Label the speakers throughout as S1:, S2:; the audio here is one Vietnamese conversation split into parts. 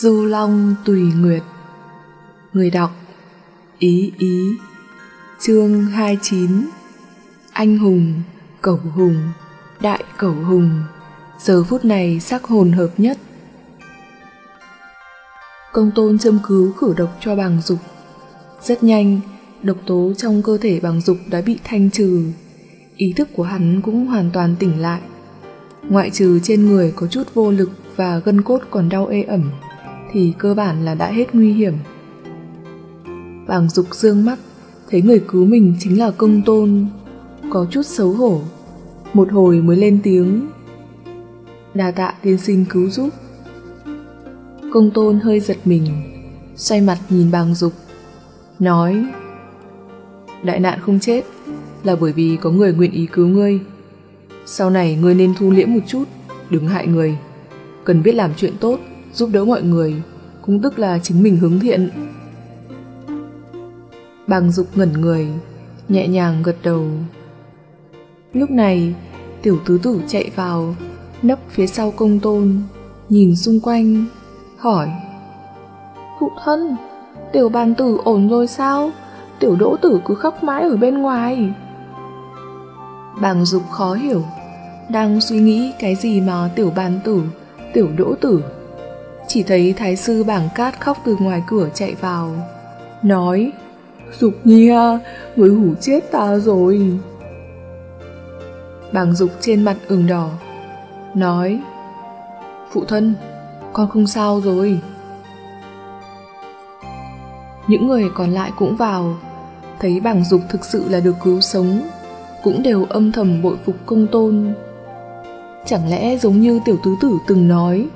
S1: Du Long Tùy Nguyệt. Người đọc Ý Ý Chương 29 Anh hùng, cẩu hùng, đại cẩu hùng. Giờ phút này sắc hồn hợp nhất. Công tôn châm cứu khử độc cho bằng dục. Rất nhanh, độc tố trong cơ thể bằng dục đã bị thanh trừ. Ý thức của hắn cũng hoàn toàn tỉnh lại. Ngoại trừ trên người có chút vô lực và gân cốt còn đau ê ẩm thì cơ bản là đã hết nguy hiểm. Bàng dục dương mắt, thấy người cứu mình chính là công tôn, có chút xấu hổ. Một hồi mới lên tiếng. Đà tạ tiên sinh cứu giúp. Công tôn hơi giật mình, xoay mặt nhìn bàng dục, nói Đại nạn không chết là bởi vì có người nguyện ý cứu ngươi. Sau này ngươi nên thu liễm một chút, đừng hại người. Cần biết làm chuyện tốt, giúp đỡ mọi người, cũng tức là chính mình hướng thiện. Bàng dục ngẩn người, nhẹ nhàng gật đầu. Lúc này, tiểu tứ tử chạy vào, nấp phía sau công tôn, nhìn xung quanh, hỏi. Phụ thân, tiểu bàn tử ổn rồi sao? Tiểu đỗ tử cứ khóc mãi ở bên ngoài. Bàng dục khó hiểu, đang suy nghĩ cái gì mà tiểu bàn tử, tiểu đỗ tử chỉ thấy thái sư bảng cát khóc từ ngoài cửa chạy vào Nói Dục nhi ha người hủ chết ta rồi. Bảng dục trên mặt ửng đỏ Nói Phụ thân, con không sao rồi. Những người còn lại cũng vào Thấy bảng dục thực sự là được cứu sống Cũng đều âm thầm bội phục công tôn. Chẳng lẽ giống như tiểu tứ tử từng nói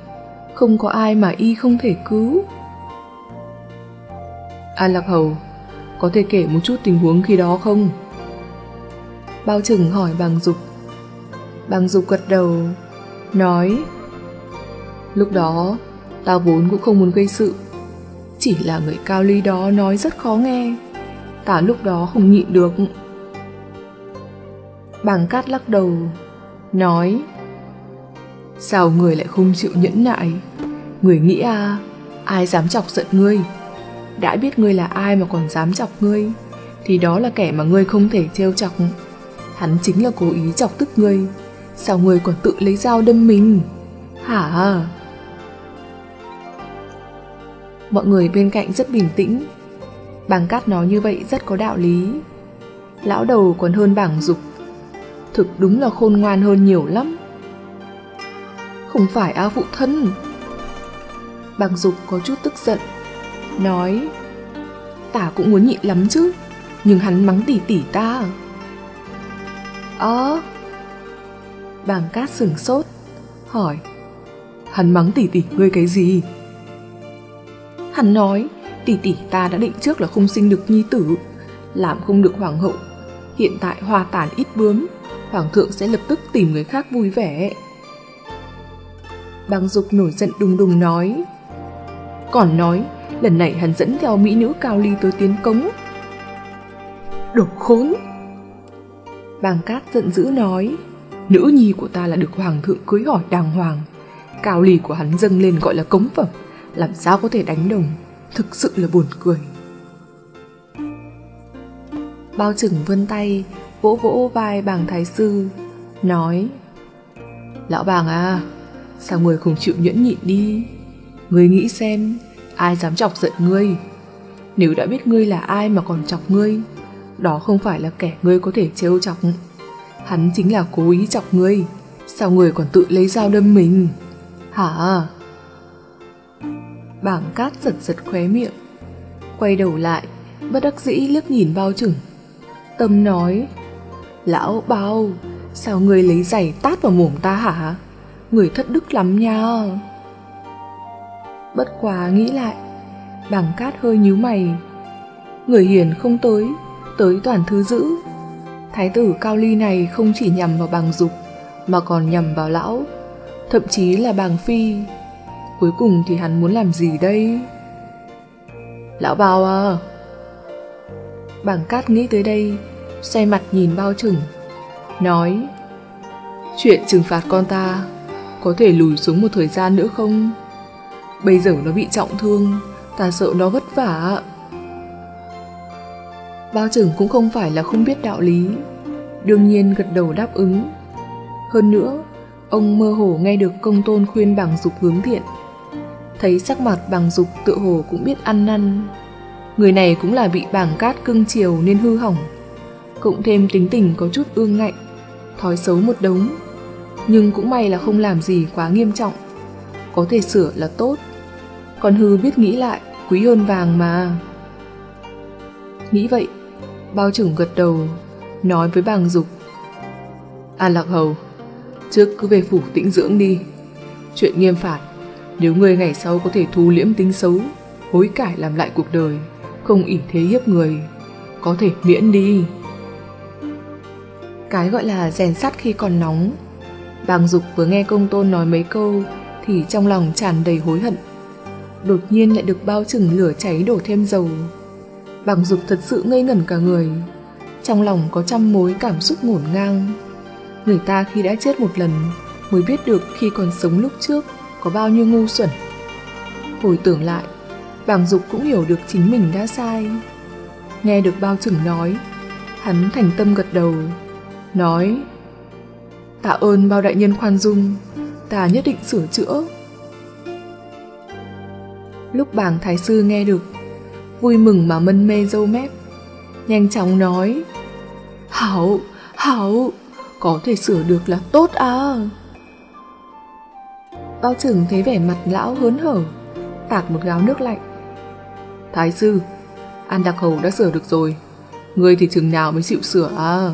S1: không có ai mà y không thể cứu. An Lạc Hầu, có thể kể một chút tình huống khi đó không? Bao trừng hỏi bằng dục. Bằng dục gật đầu, nói Lúc đó, tao vốn cũng không muốn gây sự. Chỉ là người cao ly đó nói rất khó nghe. Ta lúc đó không nhịn được. Bàng cát lắc đầu, nói Sao người lại không chịu nhẫn nại? Người nghĩ à, ai dám chọc giận ngươi? Đã biết ngươi là ai mà còn dám chọc ngươi, thì đó là kẻ mà ngươi không thể trêu chọc. Hắn chính là cố ý chọc tức ngươi, sao ngươi còn tự lấy dao đâm mình? Hả? Mọi người bên cạnh rất bình tĩnh. Bàng cát nói như vậy rất có đạo lý. Lão đầu còn hơn bảng dục. Thực đúng là khôn ngoan hơn nhiều lắm. Không phải A phụ thân. Bằng dục có chút tức giận, Nói, Tả cũng muốn nhịn lắm chứ, Nhưng hắn mắng tỉ tỉ ta. Ơ? Bàng cát sửng sốt, Hỏi, Hắn mắng tỉ tỉ ngươi cái gì? Hắn nói Tỷ tỷ ta đã định trước là không sinh được nhi tử, Làm không được hoàng hậu. Hiện tại hoa tàn ít bướm, Hoàng thượng sẽ lập tức tìm người khác vui vẻ. Bang Dục nổi giận đùng đùng nói. Còn nói, lần này hắn dẫn theo mỹ nữ cao ly tới tiến cống. Đồ khốn! Bang Cát giận dữ nói, nữ nhi của ta là được hoàng thượng cưới hỏi đàng hoàng. Cao ly của hắn dâng lên gọi là cống phẩm, làm sao có thể đánh đồng, thực sự là buồn cười. Bao trừng vươn tay, vỗ vỗ vai bàng thái sư, nói Lão bàng à, Sao người không chịu nhẫn nhịn đi? Ngươi nghĩ xem, Ai dám chọc giận ngươi? Nếu đã biết ngươi là ai mà còn chọc ngươi, Đó không phải là kẻ ngươi có thể trêu chọc. Hắn chính là cố ý chọc ngươi. Sao người còn tự lấy dao đâm mình? Hả? Bảng cát giật giật khóe miệng, Quay đầu lại, Bất đắc dĩ liếc nhìn bao chừng Tâm nói, Lão bao, Sao người lấy giày tát vào mồm ta hả? Người thất đức lắm nha. Bất quá nghĩ lại, bảng cát hơi nhíu mày. Người hiền không tới, tới toàn thứ giữ. Thái tử Cao Ly này không chỉ nhằm vào Bàng dục, mà còn nhằm vào lão, thậm chí là bàng phi. Cuối cùng thì hắn muốn làm gì đây? Lão bao à! Bảng cát nghĩ tới đây, xoay mặt nhìn bao trừng, nói Chuyện trừng phạt con ta có thể lùi xuống một thời gian nữa không? Bây giờ nó bị trọng thương, ta sợ nó vất vả. Bao trưởng cũng không phải là không biết đạo lý, đương nhiên gật đầu đáp ứng. Hơn nữa, ông mơ hồ nghe được công tôn khuyên bằng dục hướng thiện. Thấy sắc mặt bằng dục tự hồ cũng biết ăn năn. Người này cũng là bị bảng cát cưng chiều nên hư hỏng. Cộng thêm tính tình có chút ương ngạnh, thói xấu một đống. Nhưng cũng may là không làm gì quá nghiêm trọng. Có thể sửa là tốt. Còn hư biết nghĩ lại, quý hơn vàng mà. Nghĩ vậy, bao trưởng gật đầu, nói với bàng dục. An lạc hầu, trước cứ về phủ tĩnh dưỡng đi. Chuyện nghiêm phạt, nếu người ngày sau có thể thu liễm tính xấu, hối cải làm lại cuộc đời, không ỷ thế hiếp người, có thể miễn đi. Cái gọi là rèn sắt khi còn nóng. Bàng dục vừa nghe công tôn nói mấy câu thì trong lòng tràn đầy hối hận. Đột nhiên lại được bao trừng lửa cháy đổ thêm dầu. Bàng dục thật sự ngây ngẩn cả người. Trong lòng có trăm mối cảm xúc ngổn ngang. Người ta khi đã chết một lần mới biết được khi còn sống lúc trước có bao nhiêu ngu xuẩn. Hồi tưởng lại, bàng dục cũng hiểu được chính mình đã sai. Nghe được bao trừng nói, hắn thành tâm gật đầu, nói Tạ ơn bao đại nhân khoan dung, ta nhất định sửa chữa. Lúc bảng thái sư nghe được, vui mừng mà mân mê dâu mép, nhanh chóng nói Hảo, hảo, có thể sửa được là tốt à. Bao trưởng thấy vẻ mặt lão hớn hở, tạt một gáo nước lạnh. Thái sư, An Đặc Hầu đã sửa được rồi, người thì chừng nào mới chịu sửa à?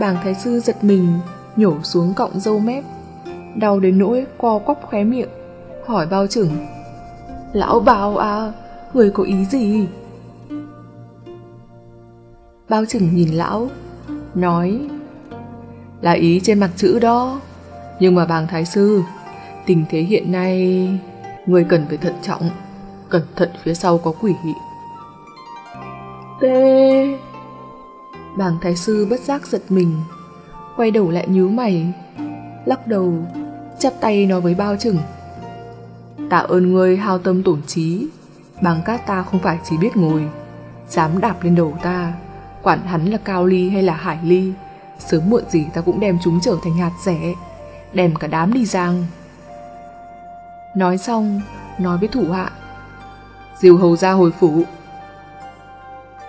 S1: Bàng thái sư giật mình, nhổ xuống cọng dâu mép, đau đến nỗi co quắp khóe miệng, hỏi bao trưởng. Lão bào à, người có ý gì? Bao trưởng nhìn lão, nói là ý trên mặt chữ đó. Nhưng mà bàng thái sư, tình thế hiện nay, người cần phải thận trọng, cẩn thận phía sau có quỷ. Tê... Bàng thái sư bất giác giật mình, quay đầu lại nhíu mày, lắc đầu, chắp tay nói với bao trưởng: Tạ ơn ngươi hao tâm tổn trí, bàng cát ta không phải chỉ biết ngồi, dám đạp lên đầu ta, quản hắn là cao ly hay là hải ly, sớm muộn gì ta cũng đem chúng trở thành hạt rẻ, đem cả đám đi giang. Nói xong, nói với thủ hạ, diều hầu ra hồi phủ.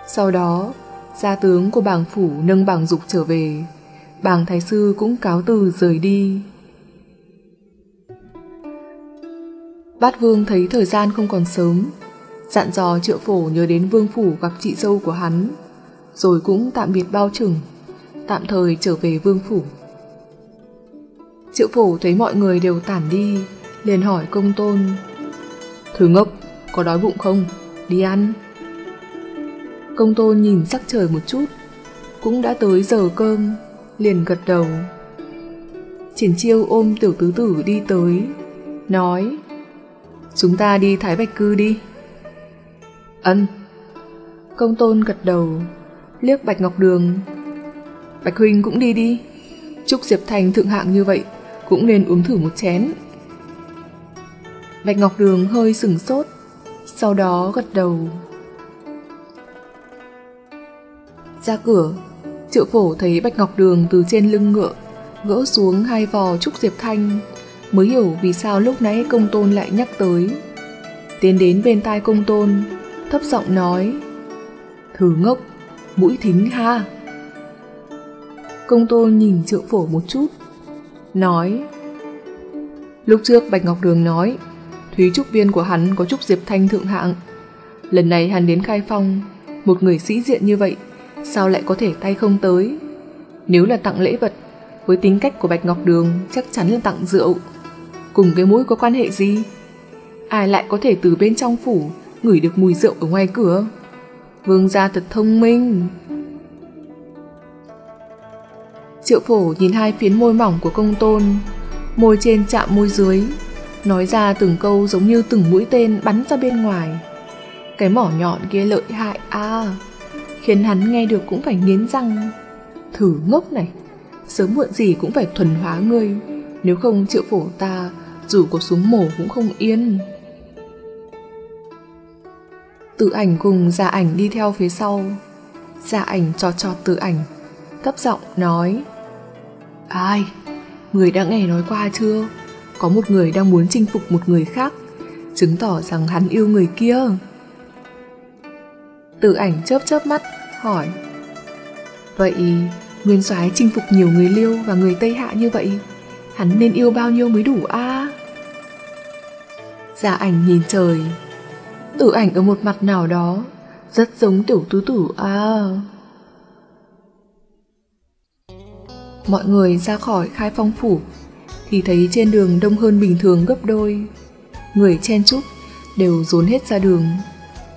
S1: Sau đó, gia tướng của bàng phủ nâng bàng dục trở về, bàng thái sư cũng cáo từ rời đi. Bát vương thấy thời gian không còn sớm, dặn dò triệu phổ nhớ đến vương phủ gặp chị dâu của hắn, rồi cũng tạm biệt bao trừng tạm thời trở về vương phủ. Triệu phổ thấy mọi người đều tản đi, liền hỏi công tôn. Thứ ngốc, có đói bụng không? Đi ăn. Công tôn nhìn sắc trời một chút, cũng đã tới giờ cơm, liền gật đầu. Triển chiêu ôm tiểu tứ tử đi tới, nói Chúng ta đi Thái Bạch Cư đi. Ân. Công tôn gật đầu, liếc Bạch Ngọc Đường Bạch Huynh cũng đi đi. Trúc Diệp Thành thượng hạng như vậy, cũng nên uống thử một chén. Bạch Ngọc Đường hơi sừng sốt, sau đó gật đầu. Ra cửa, triệu phổ thấy Bạch Ngọc Đường từ trên lưng ngựa, gỡ xuống hai vò Trúc Diệp Thanh, mới hiểu vì sao lúc nãy công tôn lại nhắc tới. Tiến đến bên tai công tôn, thấp giọng nói, Thử ngốc, mũi thính ha. Công tôn nhìn triệu phổ một chút, nói Lúc trước Bạch Ngọc Đường nói Thúy trúc viên của hắn có trúc diệp thanh thượng hạng Lần này hắn đến khai phong Một người sĩ diện như vậy Sao lại có thể tay không tới? Nếu là tặng lễ vật Với tính cách của Bạch Ngọc Đường Chắc chắn là tặng rượu. Cùng cái mũi có quan hệ gì? Ai lại có thể từ bên trong phủ Ngửi được mùi rượu ở ngoài cửa? Vương gia thật thông minh. Triệu phổ nhìn hai phiến môi mỏng của công tôn, môi trên chạm môi dưới, nói ra từng câu giống như từng mũi tên bắn ra bên ngoài. Cái mỏ nhọn kia lợi hại à, khiến hắn nghe được cũng phải nghiến răng. Thử ngốc này, sớm muộn gì cũng phải thuần hóa ngươi, nếu không triệu phổ ta dù có xuống mổ cũng không yên. Tự ảnh cùng giả ảnh đi theo phía sau. Giả ảnh cho cho tự ảnh, thấp giọng nói Ai? Người đã nghe nói qua chưa? Có một người đang muốn chinh phục một người khác, chứng tỏ rằng hắn yêu người kia. Tự ảnh chớp chớp mắt, hỏi. Vậy Nguyên soái chinh phục nhiều người liêu và người Tây Hạ như vậy Hắn nên yêu bao nhiêu mới đủ a? À? Gia ảnh nhìn trời. Tự ảnh ở một mặt nào đó Rất giống tiểu tứ tử a. Mọi người ra khỏi khai phong phủ Thì thấy trên đường đông hơn bình thường gấp đôi. Người chen chúc đều dồn hết ra đường.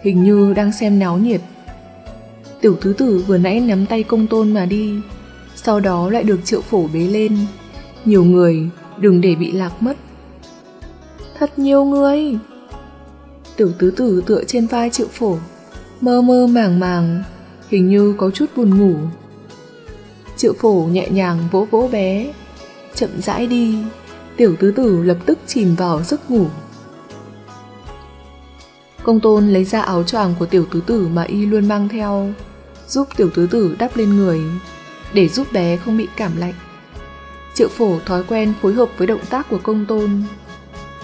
S1: Hình như đang xem náo nhiệt. Tiểu tứ tử vừa nãy nắm tay công tôn mà đi, Sau đó lại được triệu phổ bế lên. Nhiều người, đừng để bị lạc mất. Thật nhiều người. Tiểu tứ tử tựa trên vai triệu phổ, Mơ mơ màng màng, Hình như có chút buồn ngủ. Triệu phổ nhẹ nhàng vỗ vỗ bé, Chậm rãi đi. Tiểu tứ tử lập tức chìm vào giấc ngủ. Công tôn lấy ra áo choàng của tiểu tứ tử mà y luôn mang theo giúp tiểu tứ tử đắp lên người, để giúp bé không bị cảm lạnh. Triệu phổ thói quen phối hợp với động tác của công tôn.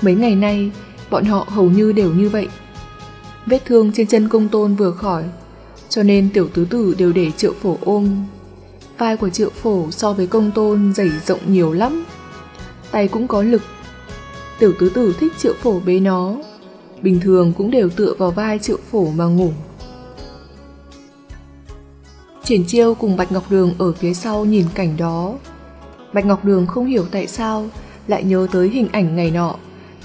S1: Mấy ngày nay, bọn họ hầu như đều như vậy. Vết thương trên chân công tôn vừa khỏi, cho nên tiểu tứ tử đều để triệu phổ ôm. Vai của triệu phổ so với công tôn dày rộng nhiều lắm. Tay cũng có lực. Tiểu tứ tử thích triệu phổ bế nó. Bình thường cũng đều tựa vào vai triệu phổ mà ngủ. Triển Chiêu cùng Bạch Ngọc Đường ở phía sau nhìn cảnh đó. Bạch Ngọc Đường không hiểu tại sao lại nhớ tới hình ảnh ngày nọ,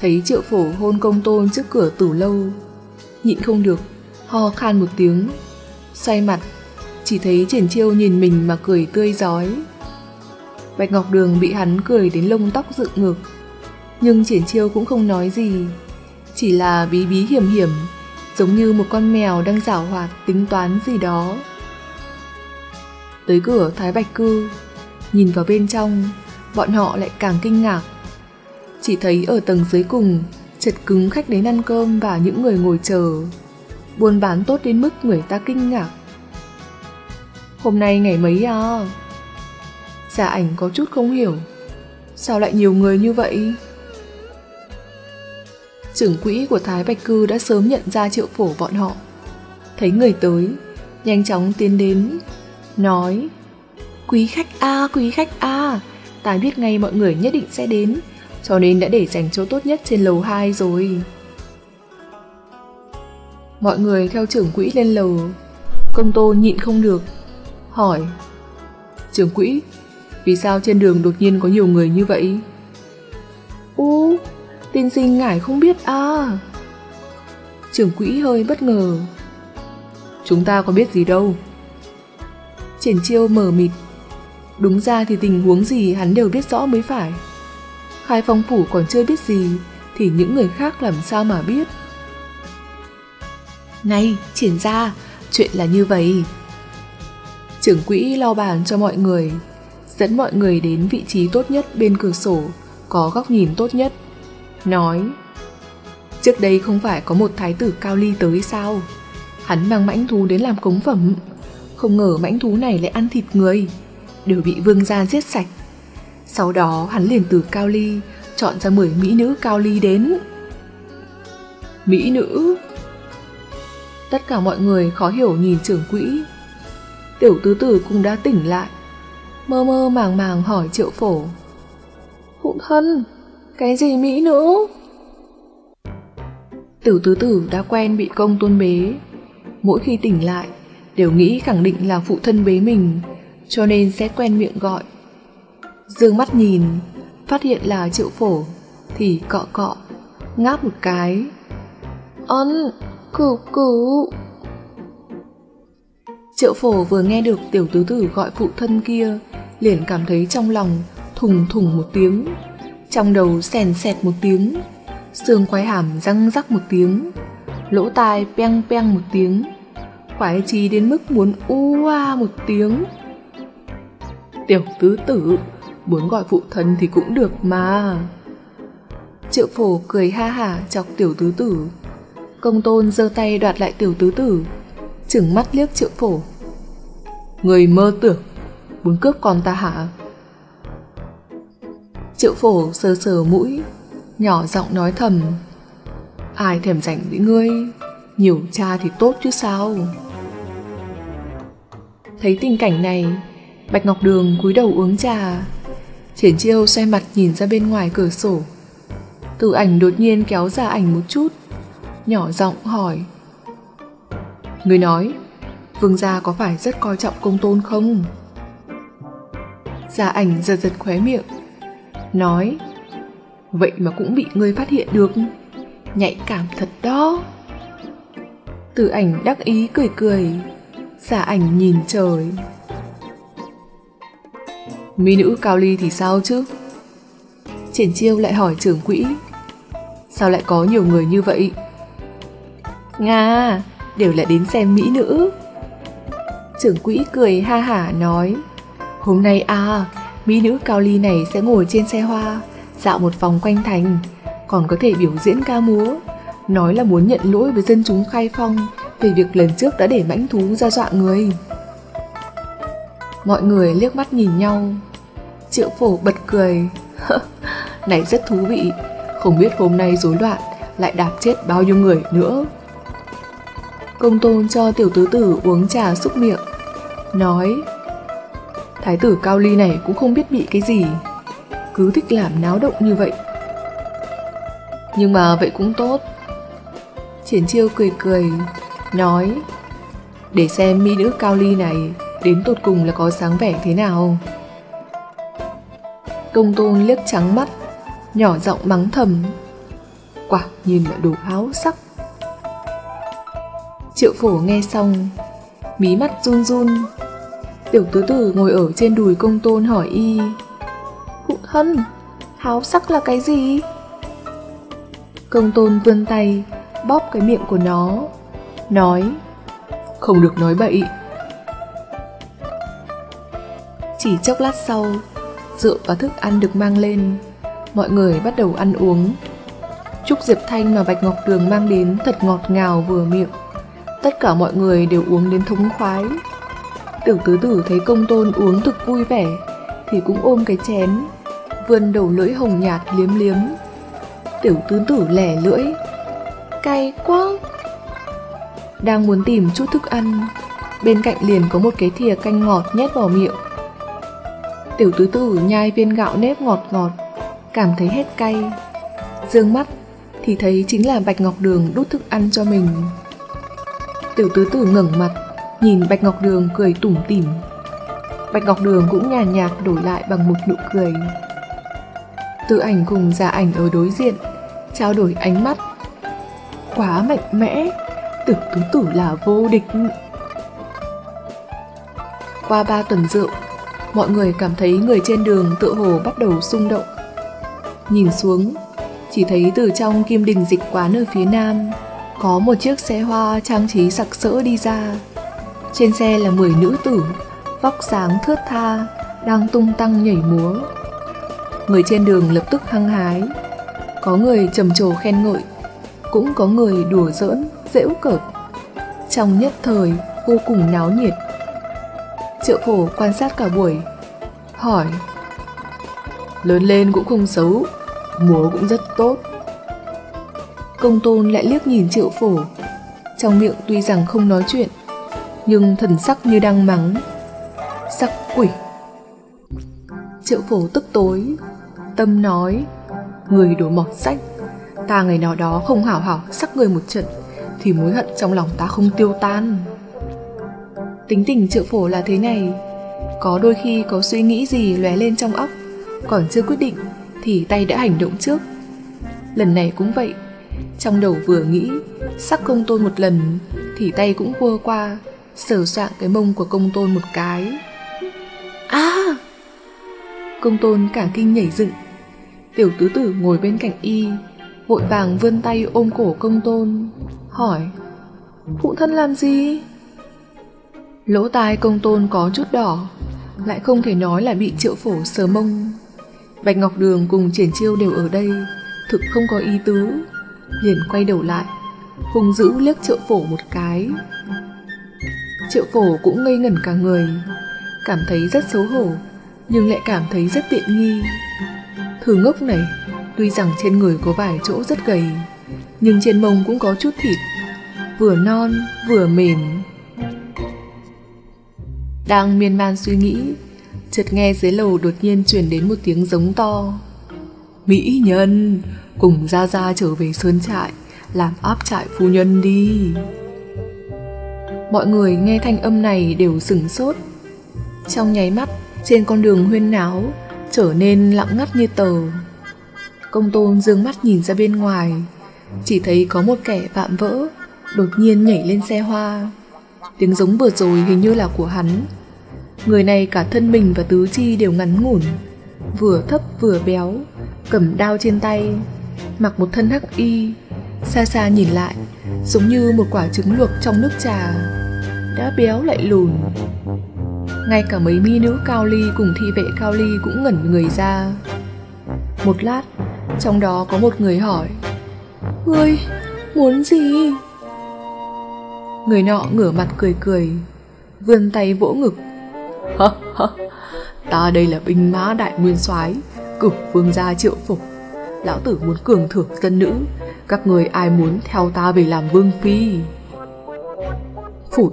S1: thấy triệu phổ hôn công tôn trước cửa tủ lâu. Nhịn không được, ho khan một tiếng, xoay mặt, chỉ thấy Triển Chiêu nhìn mình mà cười tươi giói. Bạch Ngọc Đường bị hắn cười đến lông tóc dựng ngược, nhưng Triển Chiêu cũng không nói gì, chỉ là bí bí hiểm hiểm, giống như một con mèo đang giảo hoạt tính toán gì đó. Tới cửa Thái Bạch Cư, nhìn vào bên trong, bọn họ lại càng kinh ngạc. Chỉ thấy ở tầng dưới cùng, chật cứng khách đến ăn cơm và những người ngồi chờ. Buôn bán tốt đến mức người ta kinh ngạc. Hôm nay ngày mấy à? Giả ảnh có chút không hiểu. Sao lại nhiều người như vậy? Trưởng quỹ của Thái Bạch Cư đã sớm nhận ra triệu phổ bọn họ. Thấy người tới, nhanh chóng tiến đến, nói Quý khách A, quý khách A, ta biết ngay mọi người nhất định sẽ đến, cho nên đã để dành chỗ tốt nhất trên lầu 2 rồi. Mọi người theo trưởng quỹ lên lầu, công tô nhịn không được, hỏi Trưởng quỹ, vì sao trên đường đột nhiên có nhiều người như vậy? U tiên sinh ngải không biết à. Trưởng quỹ hơi bất ngờ. Chúng ta có biết gì đâu, Triển chiêu mở mịt. Đúng ra thì tình huống gì hắn đều biết rõ mới phải. Khai phong phủ còn chưa biết gì, thì những người khác làm sao mà biết. Này, triển ra, chuyện là như vậy. Trưởng quỹ lau bàn cho mọi người, dẫn mọi người đến vị trí tốt nhất bên cửa sổ, có góc nhìn tốt nhất. Nói, trước đây không phải có một thái tử cao ly tới sao? Hắn mang mãnh thú đến làm cống phẩm, không ngờ mãnh thú này lại ăn thịt người, đều bị vương gia giết sạch. Sau đó hắn liền từ Cao Ly chọn ra 10 mỹ nữ Cao Ly đến. Mỹ nữ? Tất cả mọi người khó hiểu nhìn trưởng quỹ. Tiểu tứ tử cũng đã tỉnh lại, mơ mơ màng màng hỏi triệu phổ. Phụ thân, cái gì mỹ nữ? Tiểu tứ tử đã quen bị công tôn bế, mỗi khi tỉnh lại đều nghĩ khẳng định là phụ thân bế mình, cho nên sẽ quen miệng gọi. Dương mắt nhìn, phát hiện là triệu phổ, thì cọ cọ, ngáp một cái. Ân, cửu cửu. Triệu phổ vừa nghe được tiểu tứ tử gọi phụ thân kia, liền cảm thấy trong lòng thùng thùng một tiếng, trong đầu sèn sẹt một tiếng, xương khoái hàm răng rắc một tiếng, lỗ tai peng peng một tiếng khoái trí đến mức muốn u a một tiếng. Tiểu tứ tử, muốn gọi phụ thân thì cũng được mà. Triệu phổ cười ha hả chọc tiểu tứ tử. Công tôn giơ tay đoạt lại tiểu tứ tử, chừng mắt liếc triệu phổ. Người mơ tưởng, muốn cướp con ta hả? Triệu phổ sờ sờ mũi, nhỏ giọng nói thầm. Ai thèm rảnh với ngươi, nhiều cha thì tốt chứ sao? Thấy tình cảnh này, Bạch Ngọc Đường cúi đầu uống trà. Triển chiêu xoay mặt nhìn ra bên ngoài cửa sổ. Từ ảnh đột nhiên kéo ra ảnh một chút, nhỏ giọng hỏi. Người nói, vương gia có phải rất coi trọng công tôn không? Gia ảnh giật giật khóe miệng, nói, Vậy mà cũng bị ngươi phát hiện được. Nhạy cảm thật đó. Từ ảnh đắc ý cười cười Giả ảnh nhìn trời. Mỹ nữ cao ly thì sao chứ? Triển chiêu lại hỏi trưởng quỹ. Sao lại có nhiều người như vậy? Nga, Đều là đến xem mỹ nữ. Trưởng quỹ cười ha hả nói, Hôm nay à Mỹ nữ cao ly này sẽ ngồi trên xe hoa, Dạo một vòng quanh thành, Còn có thể biểu diễn ca múa, Nói là muốn nhận lỗi với dân chúng khai phong Về việc lần trước đã để mãnh thú ra dọa người Mọi người liếc mắt nhìn nhau, Triệu phổ bật cười. Này rất thú vị, Không biết hôm nay rối loạn Lại đạp chết bao nhiêu người nữa Công tôn cho tiểu tứ tử uống trà xúc miệng, Nói Thái tử Cao Ly này cũng không biết bị cái gì. Cứ thích làm náo động như vậy. Nhưng mà vậy cũng tốt. Triển chiêu cười cười, Nói, Để xem mỹ nữ Cao Ly này Đến tột cùng là có sáng vẻ thế nào. Công tôn liếc trắng mắt, Nhỏ giọng mắng thầm, Quả nhìn là đồ háo sắc. Triệu phổ nghe xong, Mí mắt run run Tiểu tứ tử ngồi ở trên đùi công tôn hỏi y Phụ thân, háo sắc là cái gì? Công tôn vươn tay, bóp cái miệng của nó, nói Không được nói bậy. Chỉ chốc lát sau, rượu và thức ăn được mang lên, mọi người bắt đầu ăn uống. Trúc Diệp Thanh mà Bạch Ngọc Đường mang đến thật ngọt ngào vừa miệng. Tất cả mọi người đều uống đến thống khoái. Tiểu tứ tử thấy công tôn uống thực vui vẻ, Thì cũng ôm cái chén, Vươn đầu lưỡi hồng nhạt liếm liếm. Tiểu tứ tử lẻ lưỡi, Cay quá. Đang muốn tìm chút thức ăn, Bên cạnh liền có một cái thìa canh ngọt nhét vào miệng. Tiểu tứ tử nhai viên gạo nếp ngọt ngọt, Cảm thấy hết cay. Dương mắt, thì thấy chính là Bạch Ngọc Đường đút thức ăn cho mình. Tiểu tứ tử ngẩng mặt nhìn Bạch Ngọc Đường cười tủm tỉm. Bạch Ngọc Đường cũng nhàn nhạt đổi lại bằng một nụ cười. Tư ảnh cùng giả ảnh ở đối diện, trao đổi ánh mắt. Quá mạnh mẽ, tưởng tứ tử là vô địch. Qua ba tuần rượu, mọi người cảm thấy người trên đường tự hồ bắt đầu xung động. Nhìn xuống, chỉ thấy từ trong kim đình dịch quán ở phía nam, có một chiếc xe hoa trang trí sặc sỡ đi ra. Trên xe là 10 nữ tử, vóc sáng thướt tha, đang tung tăng nhảy múa. Người trên đường lập tức hăng hái, có người trầm trồ khen ngợi, cũng có người đùa giỡn, dễu cợt. Trong nhất thời, vô cùng náo nhiệt. Triệu phổ quan sát cả buổi, hỏi Lớn lên cũng không xấu, múa cũng rất tốt. Công tôn lại liếc nhìn triệu phổ, trong miệng tuy rằng không nói chuyện, nhưng thần sắc như đang mắng. Sắc quỷ. Triệu phổ tức tối, tâm nói, người đổ mọt sách, ta ngày nào đó không hảo hảo sắc người một trận, thì mối hận trong lòng ta không tiêu tan. Tính tình triệu phổ là thế này, có đôi khi có suy nghĩ gì lóe lên trong óc, còn chưa quyết định thì tay đã hành động trước. Lần này cũng vậy, trong đầu vừa nghĩ, sắc công tôn một lần thì tay cũng vua qua, sờ soạng cái mông của công tôn một cái. À! Công tôn cả kinh nhảy dựng. Tiểu tứ tử ngồi bên cạnh y, vội vàng vươn tay ôm cổ công tôn, hỏi Phụ thân làm gì? Lỗ tai công tôn có chút đỏ, lại không thể nói là bị triệu phổ sờ mông. Bạch Ngọc Đường cùng triển chiêu đều ở đây, thực không có ý tứ, liền quay đầu lại, hùng dữ liếc triệu phổ một cái. Triệu phổ cũng ngây ngẩn cả người, cảm thấy rất xấu hổ, nhưng lại cảm thấy rất tiện nghi. Thứ ngốc này, tuy rằng trên người có vài chỗ rất gầy, nhưng trên mông cũng có chút thịt, vừa non vừa mềm. Đang miên man suy nghĩ, chợt nghe dưới lầu đột nhiên truyền đến một tiếng giống to. Mỹ nhân, cùng ra ra trở về sơn trại, làm áp trại phu nhân đi. Mọi người nghe thanh âm này đều sửng sốt. Trong nháy mắt, trên con đường huyên náo, trở nên lặng ngắt như tờ. Công tôn dương mắt nhìn ra bên ngoài, chỉ thấy có một kẻ vạm vỡ, đột nhiên nhảy lên xe hoa. Tiếng giống vừa rồi hình như là của hắn. Người này cả thân mình và tứ chi đều ngắn ngủn, vừa thấp vừa béo, cầm đao trên tay, mặc một thân hắc y, xa xa nhìn lại, giống như một quả trứng luộc trong nước trà, đã béo lại lùn. Ngay cả mấy mi nữ cao ly cùng thi vệ cao ly cũng ngẩn người ra. Một lát, trong đó có một người hỏi, Ngươi, muốn gì? Người nọ ngửa mặt cười cười, vươn tay vỗ ngực. Hơ hơ, ta đây là binh mã đại nguyên soái cử vương gia triệu phục. Lão tử muốn cường thưởng dân nữ, các người ai muốn theo ta về làm vương phi. Phụt,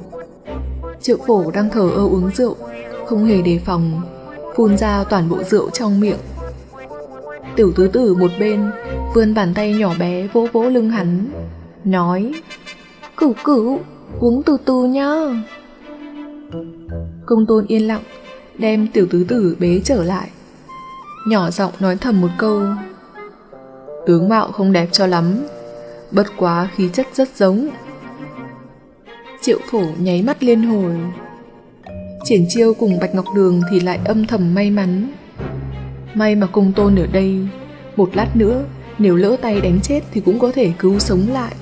S1: triệu phổ đang thở ơ uống rượu, không hề đề phòng, phun ra toàn bộ rượu trong miệng. Tiểu tứ tử một bên, vươn bàn tay nhỏ bé vỗ vỗ lưng hắn, nói Cửu cửu, uống từ từ nhá. Công tôn yên lặng, đem tiểu tứ tử bế trở lại. Nhỏ giọng nói thầm một câu Tướng mạo không đẹp cho lắm Bất quá khí chất rất giống Triệu phổ nháy mắt liên hồi. Triển chiêu cùng Bạch Ngọc Đường thì lại âm thầm may mắn. May mà cung tôn ở đây, Một lát nữa, Nếu lỡ tay đánh chết thì cũng có thể cứu sống lại.